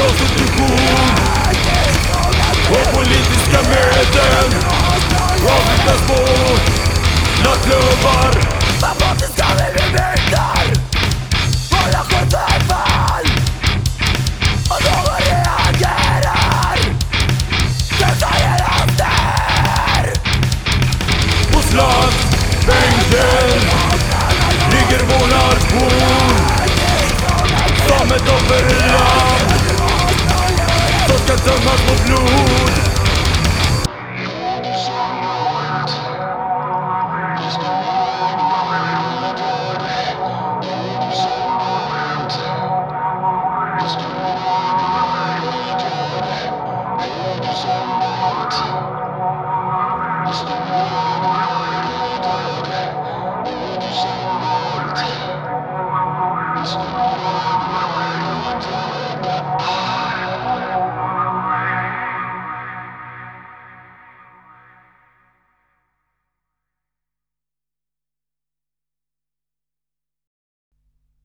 Vi köper prostitution الزمن مبلود